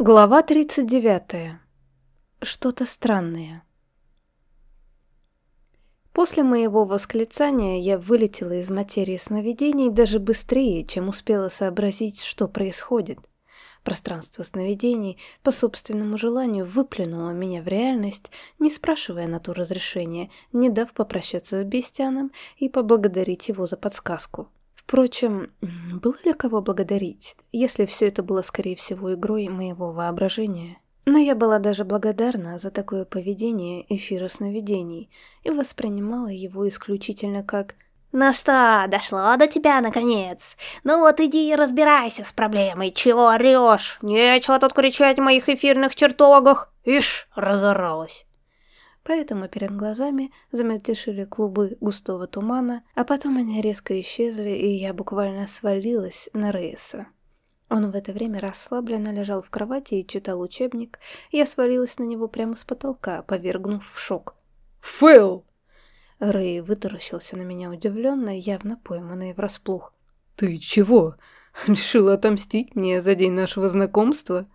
Глава 39. Что-то странное. После моего восклицания я вылетела из материи сновидений даже быстрее, чем успела сообразить, что происходит. Пространство сновидений по собственному желанию выплюнуло меня в реальность, не спрашивая на то разрешения, не дав попрощаться с Бестианом и поблагодарить его за подсказку. Впрочем, было ли кого благодарить, если все это было, скорее всего, игрой моего воображения? Но я была даже благодарна за такое поведение эфира сновидений и воспринимала его исключительно как «Ну что, дошло до тебя, наконец? Ну вот иди и разбирайся с проблемой, чего орешь? Нечего тут кричать в моих эфирных чертогах!» Ишь, разоралась. Поэтому перед глазами замельтешили клубы густого тумана, а потом они резко исчезли, и я буквально свалилась на Рейса. Он в это время расслабленно лежал в кровати и читал учебник, я свалилась на него прямо с потолка, повергнув в шок. «Фэл!» Рэй вытаращился на меня удивленно, явно пойманный врасплох. «Ты чего? Решила отомстить мне за день нашего знакомства?»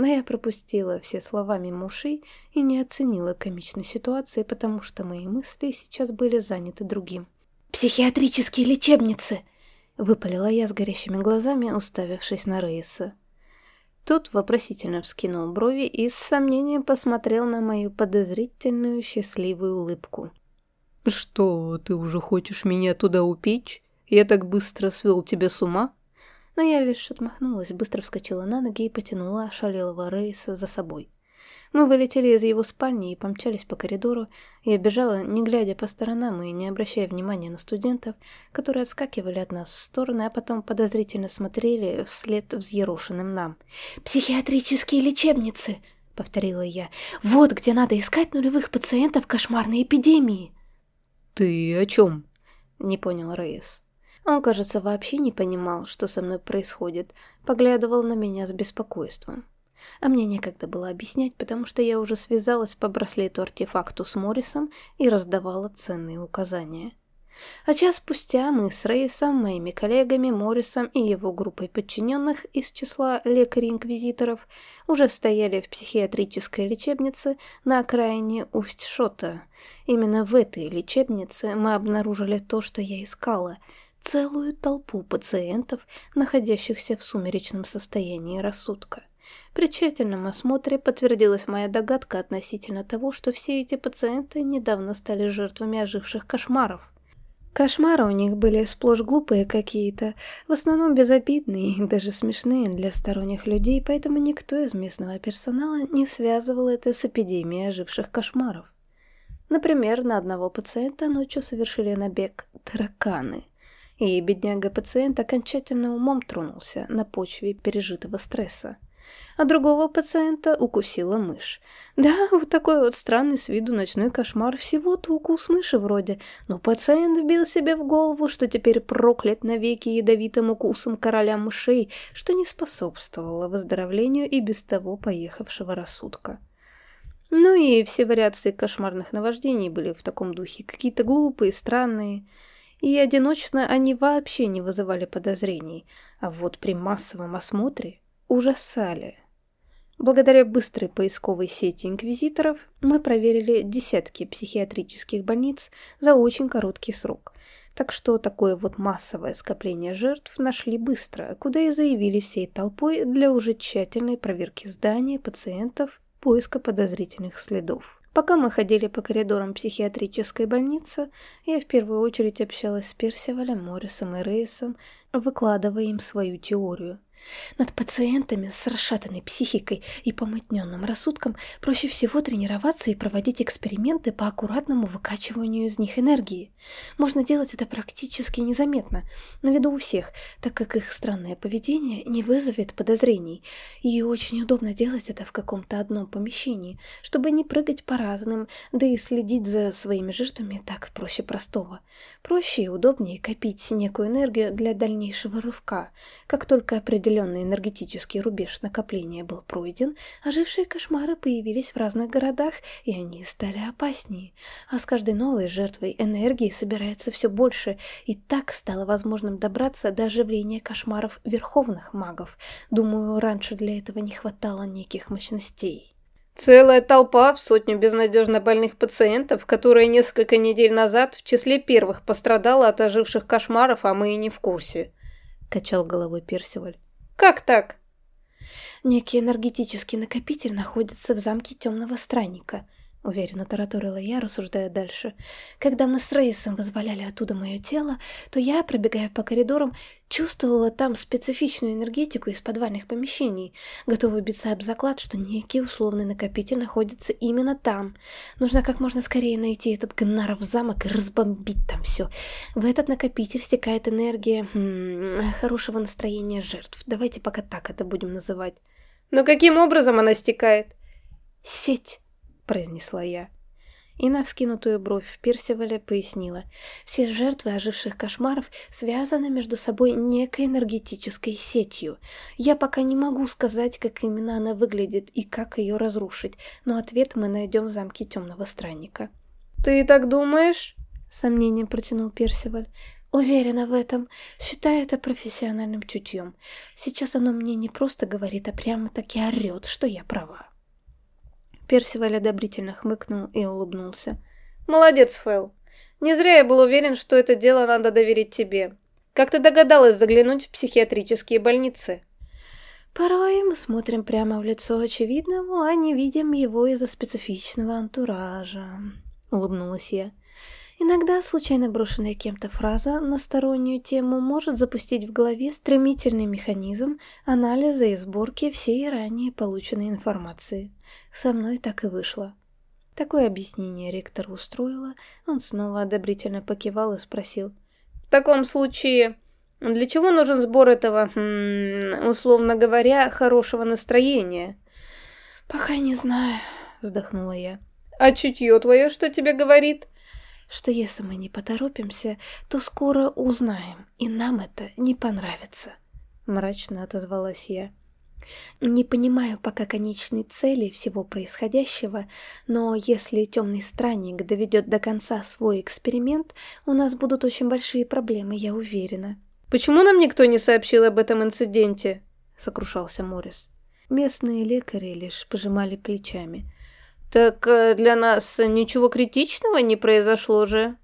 Но я пропустила все слова мимо ушей и не оценила комичной ситуации, потому что мои мысли сейчас были заняты другим. «Психиатрические лечебницы!» — выпалила я с горящими глазами, уставившись на Рейса. Тот вопросительно вскинул брови и с сомнением посмотрел на мою подозрительную счастливую улыбку. «Что, ты уже хочешь меня туда упечь? Я так быстро свел тебя с ума?» Но я лишь отмахнулась, быстро вскочила на ноги и потянула ошалелого Рейса за собой. Мы вылетели из его спальни и помчались по коридору. Я бежала, не глядя по сторонам и не обращая внимания на студентов, которые отскакивали от нас в стороны, а потом подозрительно смотрели вслед взъерошенным нам. «Психиатрические лечебницы!» — повторила я. «Вот где надо искать нулевых пациентов кошмарной эпидемии!» «Ты о чем?» — не понял Рейс. Он, кажется, вообще не понимал, что со мной происходит, поглядывал на меня с беспокойством. А мне некогда было объяснять, потому что я уже связалась по браслету-артефакту с Моррисом и раздавала ценные указания. А час спустя мы с Рейсом, моими коллегами, Моррисом и его группой подчиненных из числа лекарей-инквизиторов уже стояли в психиатрической лечебнице на окраине Усть-Шота. Именно в этой лечебнице мы обнаружили то, что я искала — целую толпу пациентов, находящихся в сумеречном состоянии рассудка. При тщательном осмотре подтвердилась моя догадка относительно того, что все эти пациенты недавно стали жертвами оживших кошмаров. Кошмары у них были сплошь глупые какие-то, в основном безобидные и даже смешные для сторонних людей, поэтому никто из местного персонала не связывал это с эпидемией оживших кошмаров. Например, на одного пациента ночью совершили набег тараканы и бедняга-пациент окончательно умом тронулся на почве пережитого стресса. А другого пациента укусила мышь. Да, вот такой вот странный с виду ночной кошмар, всего-то укус мыши вроде, но пациент вбил себе в голову, что теперь проклят навеки ядовитым укусом короля мышей, что не способствовало выздоровлению и без того поехавшего рассудка. Ну и все вариации кошмарных наваждений были в таком духе, какие-то глупые, странные и одиночно они вообще не вызывали подозрений, а вот при массовом осмотре ужасали. Благодаря быстрой поисковой сети инквизиторов мы проверили десятки психиатрических больниц за очень короткий срок, так что такое вот массовое скопление жертв нашли быстро, куда и заявили всей толпой для уже тщательной проверки здания, пациентов, поиска подозрительных следов. Пока мы ходили по коридорам психиатрической больницы, я в первую очередь общалась с Персивалем, Моррисом и Рейсом, выкладывая им свою теорию. Над пациентами с расшатанной психикой и помутненным рассудком проще всего тренироваться и проводить эксперименты по аккуратному выкачиванию из них энергии. Можно делать это практически незаметно, на виду у всех, так как их странное поведение не вызовет подозрений. И очень удобно делать это в каком-то одном помещении, чтобы не прыгать по разным, да и следить за своими жертвами так проще простого. Проще и удобнее копить некую энергию для дальнейшего рывка, как только определить определенный энергетический рубеж накопления был пройден, ожившие кошмары появились в разных городах, и они стали опаснее. А с каждой новой жертвой энергии собирается все больше, и так стало возможным добраться до оживления кошмаров верховных магов. Думаю, раньше для этого не хватало неких мощностей. Целая толпа в сотню безнадежно больных пациентов, которая несколько недель назад в числе первых пострадала от оживших кошмаров, а мы и не в курсе. Качал головой Персиваль. Как так? Некий энергетический накопитель находится в замке Темного Странника –— уверенно тараторила я, рассуждая дальше. «Когда мы с Рейсом вызволяли оттуда мое тело, то я, пробегая по коридорам, чувствовала там специфичную энергетику из подвальных помещений, готова биться об заклад, что некий условный накопитель находится именно там. Нужно как можно скорее найти этот Гнаров замок и разбомбить там все. В этот накопитель стекает энергия м -м, хорошего настроения жертв. Давайте пока так это будем называть». «Но каким образом она стекает?» «Сеть» произнесла я. И на вскинутую бровь Персиваля пояснила. Все жертвы оживших кошмаров связаны между собой некой энергетической сетью. Я пока не могу сказать, как именно она выглядит и как ее разрушить, но ответ мы найдем в замке Темного Странника. «Ты так думаешь?» — сомнением протянул Персиваль. Уверена в этом. Считаю это профессиональным чутьем. Сейчас оно мне не просто говорит, а прямо-таки орет, что я права. Персиваль одобрительно хмыкнул и улыбнулся. «Молодец, Фэл. Не зря я был уверен, что это дело надо доверить тебе. Как ты догадалась заглянуть в психиатрические больницы?» «Порой мы смотрим прямо в лицо очевидному, а не видим его из-за специфичного антуража», — улыбнулась я. Иногда случайно брошенная кем-то фраза на стороннюю тему может запустить в голове стремительный механизм анализа и сборки всей ранее полученной информации. Со мной так и вышло. Такое объяснение ректор устроило, он снова одобрительно покивал и спросил. «В таком случае, для чего нужен сбор этого, условно говоря, хорошего настроения?» «Пока не знаю», — вздохнула я. «А чутье твое что тебе говорит?» Что если мы не поторопимся, то скоро узнаем, и нам это не понравится», — мрачно отозвалась я. Не понимаю пока конечной цели всего происходящего, но если темный странник доведет до конца свой эксперимент, у нас будут очень большие проблемы, я уверена. «Почему нам никто не сообщил об этом инциденте?» — сокрушался Моррис. Местные лекари лишь пожимали плечами — «Так э, для нас ничего критичного не произошло же?»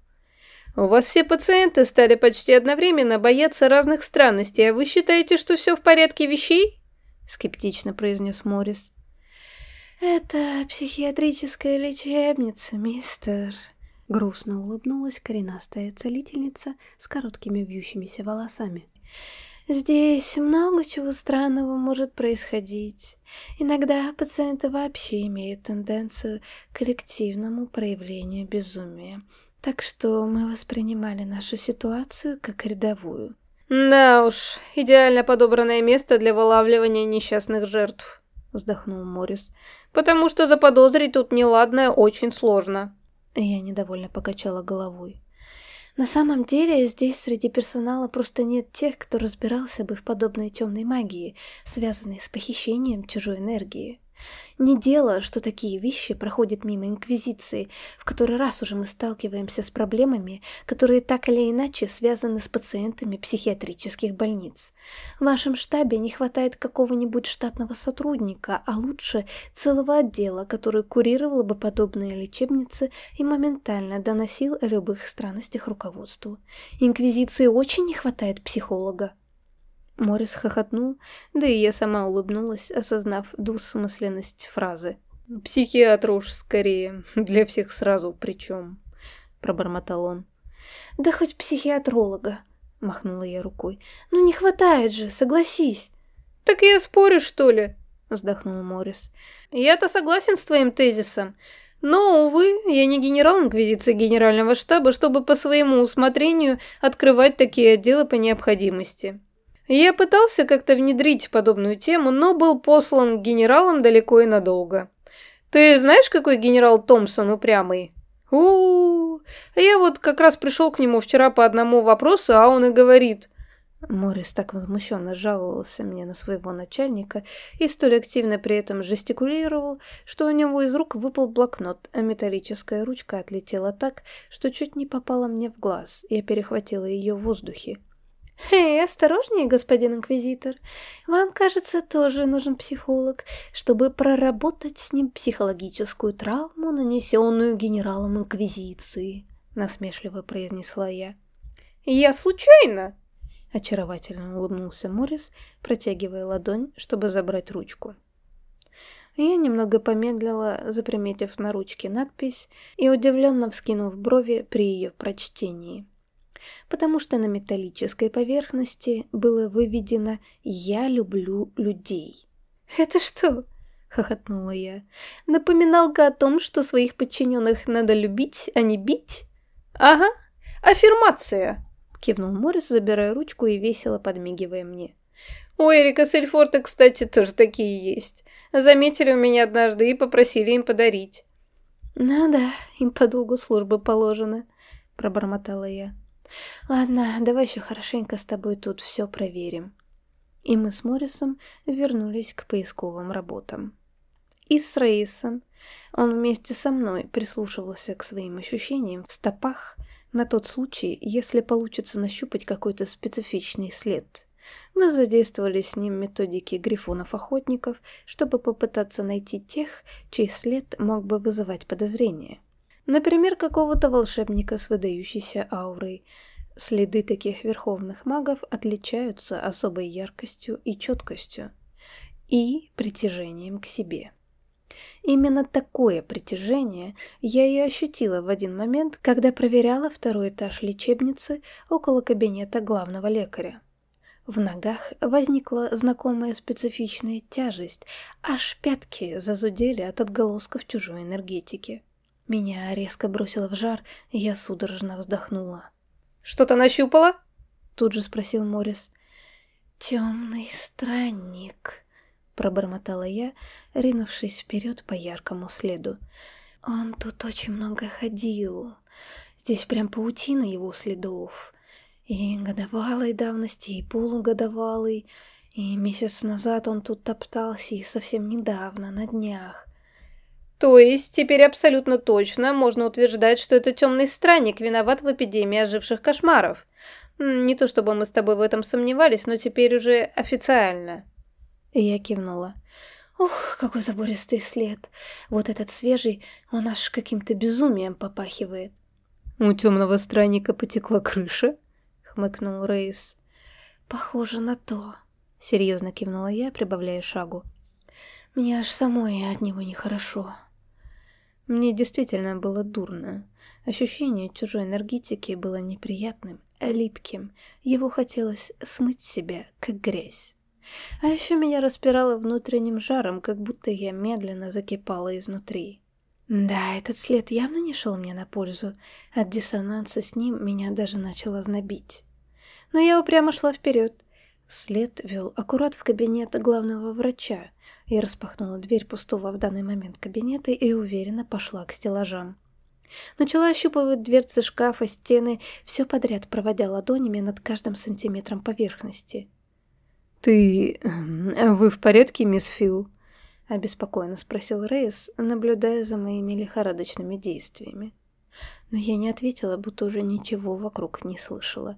«У вас все пациенты стали почти одновременно бояться разных странностей, а вы считаете, что все в порядке вещей?» Скептично произнес Моррис. «Это психиатрическая лечебница, мистер», — грустно улыбнулась коренастая целительница с короткими вьющимися волосами. Здесь много чего странного может происходить. Иногда пациенты вообще имеют тенденцию к коллективному проявлению безумия. Так что мы воспринимали нашу ситуацию как рядовую. «Да уж, идеально подобранное место для вылавливания несчастных жертв», — вздохнул Моррис. «Потому что заподозрить тут неладное очень сложно». Я недовольно покачала головой. На самом деле, здесь среди персонала просто нет тех, кто разбирался бы в подобной темной магии, связанной с похищением чужой энергии. Не дело, что такие вещи проходят мимо Инквизиции, в который раз уже мы сталкиваемся с проблемами, которые так или иначе связаны с пациентами психиатрических больниц. В вашем штабе не хватает какого-нибудь штатного сотрудника, а лучше целого отдела, который курировал бы подобные лечебницы и моментально доносил о любых странностях руководству. Инквизиции очень не хватает психолога. Морис хохотнул, да и я сама улыбнулась, осознав двусмысленность фразы. «Психиатр уж скорее, для всех сразу причем», — пробормотал он. «Да хоть психиатролога», — махнула я рукой. «Ну не хватает же, согласись». «Так я спорю, что ли?» — вздохнул Морис. «Я-то согласен с твоим тезисом, но, увы, я не генерал Инквизиции Генерального штаба, чтобы по своему усмотрению открывать такие отделы по необходимости. Я пытался как-то внедрить подобную тему, но был послан к генералам далеко и надолго. Ты знаешь, какой генерал Томпсон упрямый? у у, -у. Я вот как раз пришел к нему вчера по одному вопросу, а он и говорит. Морис так возмущенно жаловался мне на своего начальника и столь активно при этом жестикулировал, что у него из рук выпал блокнот, а металлическая ручка отлетела так, что чуть не попала мне в глаз. Я перехватила ее в воздухе. «Эй, осторожнее, господин инквизитор. Вам, кажется, тоже нужен психолог, чтобы проработать с ним психологическую травму, нанесенную генералом инквизиции», — насмешливо произнесла я. «Я случайно?» — очаровательно улыбнулся Морис, протягивая ладонь, чтобы забрать ручку. Я немного помедлила, заприметив на ручке надпись и удивленно вскинув брови при ее прочтении потому что на металлической поверхности было выведено «Я люблю людей». «Это что?» — хохотнула я. «Напоминалка о том, что своих подчиненных надо любить, а не бить?» «Ага, аффирмация!» — кивнул Моррис, забирая ручку и весело подмигивая мне. «У Эрика Сельфорта, кстати, тоже такие есть. Заметили у меня однажды и попросили им подарить». «Ну да, им по долгу службы положено», — пробормотала я. Ладно, давай еще хорошенько с тобой тут все проверим. И мы с Моррисом вернулись к поисковым работам. И с Рейсом. Он вместе со мной прислушивался к своим ощущениям в стопах на тот случай, если получится нащупать какой-то специфичный след. Мы задействовали с ним методики грифонов-охотников, чтобы попытаться найти тех, чей след мог бы вызывать подозрения. Например, какого-то волшебника с выдающейся аурой. Следы таких верховных магов отличаются особой яркостью и четкостью. И притяжением к себе. Именно такое притяжение я и ощутила в один момент, когда проверяла второй этаж лечебницы около кабинета главного лекаря. В ногах возникла знакомая специфичная тяжесть, аж пятки зазудели от отголосков чужой энергетики. Меня резко бросило в жар, и я судорожно вздохнула. «Что-то нащупала?» Тут же спросил Морис. «Темный странник», — пробормотала я, ринувшись вперед по яркому следу. «Он тут очень много ходил. Здесь прям паутина его следов. И годовалой давности, и полугодовалой. И месяц назад он тут топтался, и совсем недавно, на днях. То есть теперь абсолютно точно можно утверждать, что это темный странник виноват в эпидемии оживших кошмаров. Не то чтобы мы с тобой в этом сомневались, но теперь уже официально. Я кивнула. Ух, какой забористый след. Вот этот свежий, он аж каким-то безумием попахивает. У темного странника потекла крыша? Хмыкнул Рейс. Похоже на то. Серьезно кивнула я, прибавляя шагу. Мне аж самой от него нехорошо. Мне действительно было дурно. Ощущение чужой энергетики было неприятным, липким. Его хотелось смыть себя, как грязь. А еще меня распирало внутренним жаром, как будто я медленно закипала изнутри. Да, этот след явно не шел мне на пользу. От диссонанса с ним меня даже начало знобить. Но я упрямо шла вперед. След вел аккурат в кабинет главного врача. Я распахнула дверь пустого в данный момент кабинета и уверенно пошла к стеллажам. Начала ощупывать дверцы шкафа, стены, все подряд проводя ладонями над каждым сантиметром поверхности. «Ты... вы в порядке, мисс Фил?» — обеспокоенно спросил Рейс, наблюдая за моими лихорадочными действиями. Но я не ответила, будто уже ничего вокруг не слышала.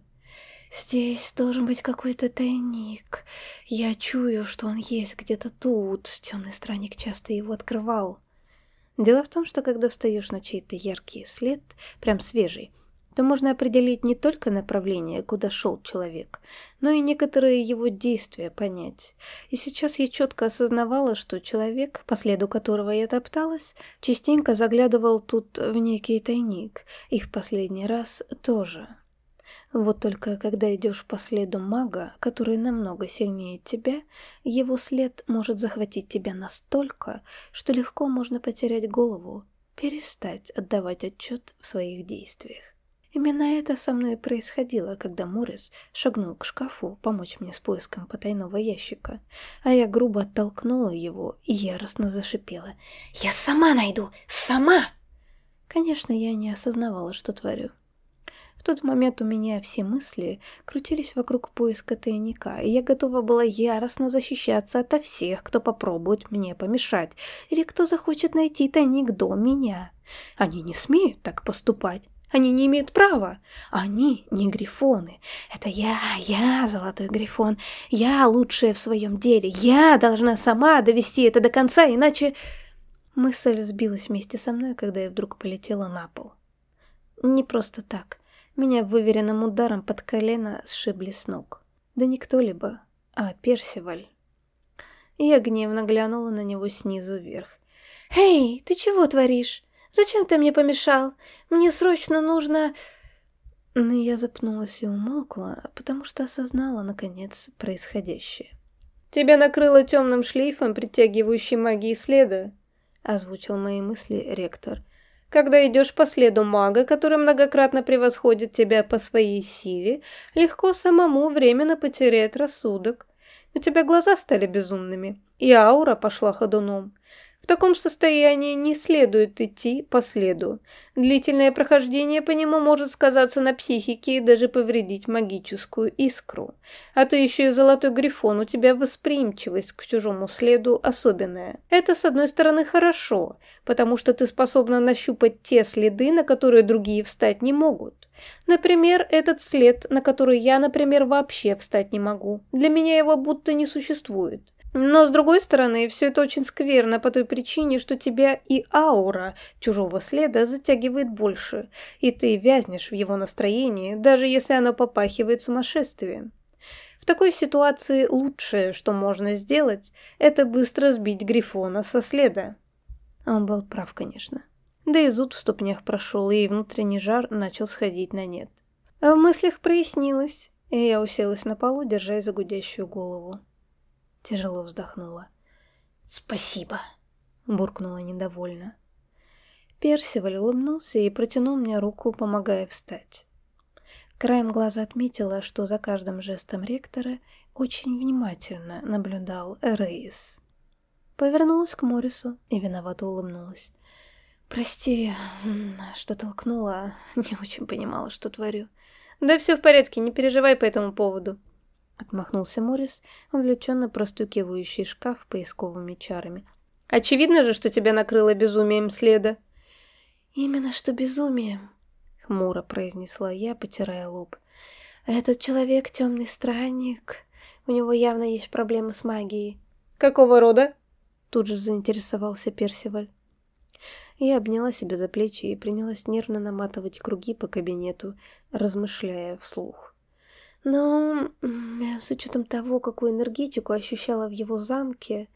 Здесь должен быть какой-то тайник. Я чую, что он есть где-то тут. Темный странник часто его открывал. Дело в том, что когда встаешь на чей-то яркий след, прям свежий, то можно определить не только направление, куда шел человек, но и некоторые его действия понять. И сейчас я четко осознавала, что человек, по следу которого я топталась, частенько заглядывал тут в некий тайник, и в последний раз тоже. Вот только когда идешь по следу мага, который намного сильнее тебя, его след может захватить тебя настолько, что легко можно потерять голову, перестать отдавать отчет в своих действиях. Именно это со мной и происходило, когда Моррис шагнул к шкафу помочь мне с поиском потайного ящика, а я грубо оттолкнула его и яростно зашипела. «Я сама найду! Сама!» Конечно, я не осознавала, что творю. В тот момент у меня все мысли крутились вокруг поиска тайника, и я готова была яростно защищаться ото всех, кто попробует мне помешать, или кто захочет найти тайник до меня. Они не смеют так поступать. Они не имеют права. Они не грифоны. Это я, я золотой грифон. Я лучшая в своем деле. Я должна сама довести это до конца, иначе... Мысль сбилась вместе со мной, когда я вдруг полетела на пол. Не просто так. Меня выверенным ударом под колено сшибли с ног. Да не кто-либо, а Персиваль. Я гневно глянула на него снизу вверх. «Эй, ты чего творишь? Зачем ты мне помешал? Мне срочно нужно...» Но я запнулась и умолкла, потому что осознала, наконец, происходящее. «Тебя накрыло темным шлейфом, притягивающей магии следа», — озвучил мои мысли ректор. «Когда идешь по следу мага, который многократно превосходит тебя по своей силе, легко самому временно потерять рассудок. У тебя глаза стали безумными, и аура пошла ходуном. Таком состоянии не следует идти по следу. Длительное прохождение по нему может сказаться на психике и даже повредить магическую искру. А ты еще и золотой грифон, у тебя восприимчивость к чужому следу особенная. Это, с одной стороны, хорошо, потому что ты способна нащупать те следы, на которые другие встать не могут. Например, этот след, на который я, например, вообще встать не могу. Для меня его будто не существует. Но, с другой стороны, все это очень скверно по той причине, что тебя и аура чужого следа затягивает больше, и ты вязнешь в его настроении, даже если оно попахивает сумасшествием. В такой ситуации лучшее, что можно сделать, это быстро сбить Грифона со следа. Он был прав, конечно. Да и зуд в ступнях прошел, и внутренний жар начал сходить на нет. В мыслях прояснилось, и я уселась на полу, держась за гудящую голову. Тяжело вздохнула. «Спасибо», — буркнула недовольно. Персиваль улыбнулся и протянул мне руку, помогая встать. Краем глаза отметила, что за каждым жестом ректора очень внимательно наблюдал Рейс. Повернулась к Морису и виновато улыбнулась. «Прости, что толкнула, не очень понимала, что творю». «Да все в порядке, не переживай по этому поводу», Отмахнулся Морис, увлеченно простукивающий шкаф поисковыми чарами. «Очевидно же, что тебя накрыло безумием следа». «Именно что безумием», — хмуро произнесла я, потирая лоб. «Этот человек темный странник. У него явно есть проблемы с магией». «Какого рода?» Тут же заинтересовался Персиваль. Я обняла себя за плечи и принялась нервно наматывать круги по кабинету, размышляя вслух. Но с учетом того, какую энергетику ощущала в его замке,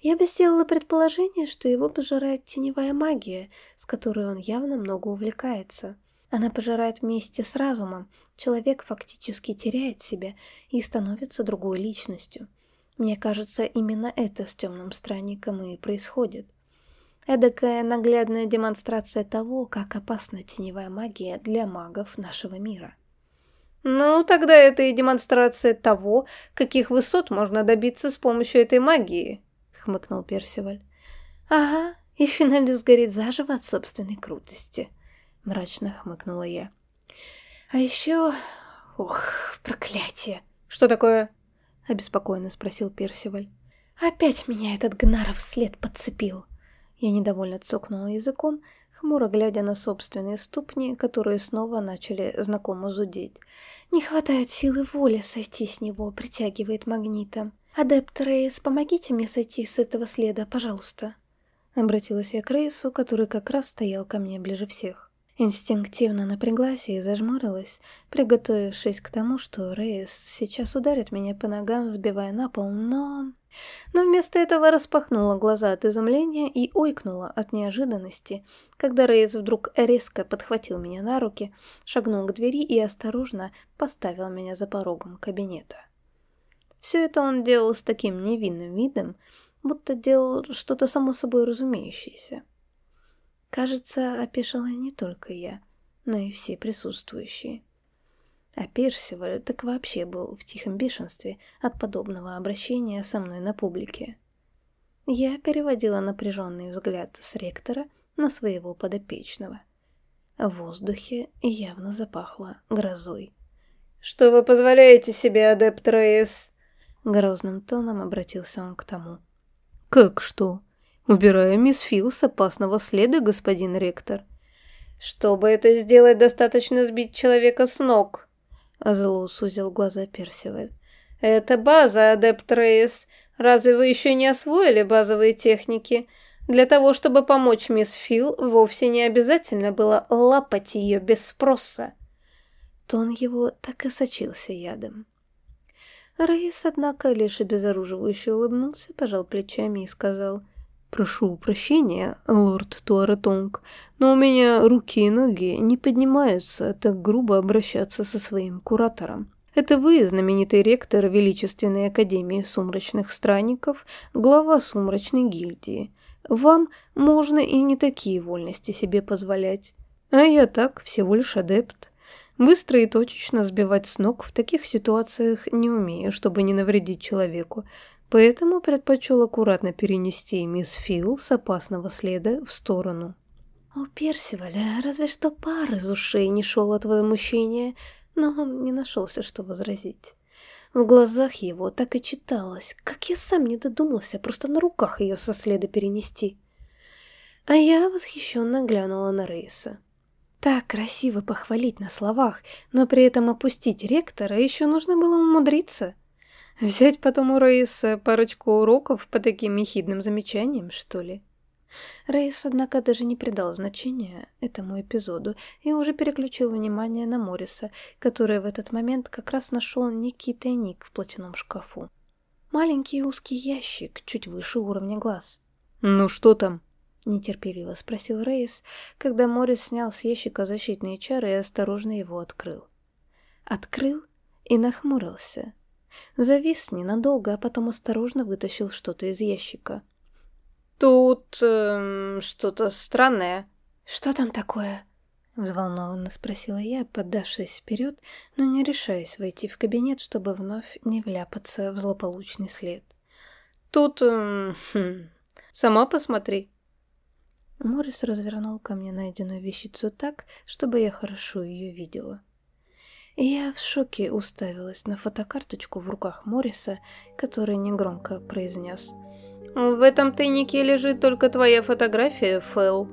я бы сделала предположение, что его пожирает теневая магия, с которой он явно много увлекается. Она пожирает вместе с разумом, человек фактически теряет себя и становится другой личностью. Мне кажется, именно это с темным странником и происходит. Эдакая наглядная демонстрация того, как опасна теневая магия для магов нашего мира. Ну, тогда это и демонстрация того, каких высот можно добиться с помощью этой магии, хмыкнул Персиваль. Ага, и финалист горит заживо от собственной крутости, мрачно хмыкнула я. А еще... Ох, проклятие. Что такое? Обеспокоенно спросил Персиваль. Опять меня этот гнаров след подцепил. Я недовольно цокнула языком, хмуро глядя на собственные ступни, которые снова начали знакомо зудеть. Не хватает силы воли сойти с него, притягивает магнитом. «Адепт Рейс, помогите мне сойти с этого следа, пожалуйста». Обратилась я к Рейсу, который как раз стоял ко мне ближе всех. Инстинктивно напряглась и зажмурилась, приготовившись к тому, что Рейс сейчас ударит меня по ногам, сбивая на пол, но... Но вместо этого распахнула глаза от изумления и ойкнула от неожиданности, когда Рейс вдруг резко подхватил меня на руки, шагнул к двери и осторожно поставил меня за порогом кабинета. Все это он делал с таким невинным видом, будто делал что-то само собой разумеющееся. Кажется, опешила не только я, но и все присутствующие. А Персиваль так вообще был в тихом бешенстве от подобного обращения со мной на публике. Я переводила напряженный взгляд с ректора на своего подопечного. В воздухе явно запахло грозой. «Что вы позволяете себе, адепт Рейс?» Грозным тоном обратился он к тому. «Как что? Убираю мисс Фил с опасного следа, господин ректор». «Чтобы это сделать, достаточно сбить человека с ног», — зло сузил глаза Персиваль. «Это база, адепт Рейс. Разве вы еще не освоили базовые техники? Для того, чтобы помочь мисс Фил, вовсе не обязательно было лапать ее без спроса». Тон его так и сочился ядом. Рейс, однако, лишь обезоруживающе улыбнулся, пожал плечами и сказал «Прошу прощения, лорд Туаретонг, но у меня руки и ноги не поднимаются так грубо обращаться со своим куратором. Это вы, знаменитый ректор Величественной Академии Сумрачных Странников, глава Сумрачной Гильдии. Вам можно и не такие вольности себе позволять. А я так, всего лишь адепт. Быстро и точечно сбивать с ног в таких ситуациях не умею, чтобы не навредить человеку, поэтому предпочел аккуратно перенести мисс Фил с опасного следа в сторону. У Персиваля разве что пар из ушей не шел от возмущения, но он не нашелся, что возразить. В глазах его так и читалось, как я сам не додумался просто на руках ее со следа перенести. А я восхищенно глянула на Рейса. Так красиво похвалить на словах, но при этом опустить ректора еще нужно было умудриться. Взять потом у Рейса парочку уроков по таким ехидным замечаниям, что ли? Рейс, однако, даже не придал значения этому эпизоду и уже переключил внимание на Морриса, который в этот момент как раз нашел некий тайник в платяном шкафу. Маленький узкий ящик, чуть выше уровня глаз. «Ну что там?» — нетерпеливо спросил Рейс, когда Моррис снял с ящика защитные чары и осторожно его открыл. Открыл и нахмурился. Завис ненадолго, а потом осторожно вытащил что-то из ящика. «Тут эм, что-то странное». «Что там такое?» — взволнованно спросила я, поддавшись вперед, но не решаясь войти в кабинет, чтобы вновь не вляпаться в злополучный след. «Тут... Эм, хм, сама посмотри». Морис развернул ко мне найденную вещицу так, чтобы я хорошо ее видела. Я в шоке уставилась на фотокарточку в руках Морриса, который негромко произнес — в этом тайнике лежит только твоя фотография, Фэл.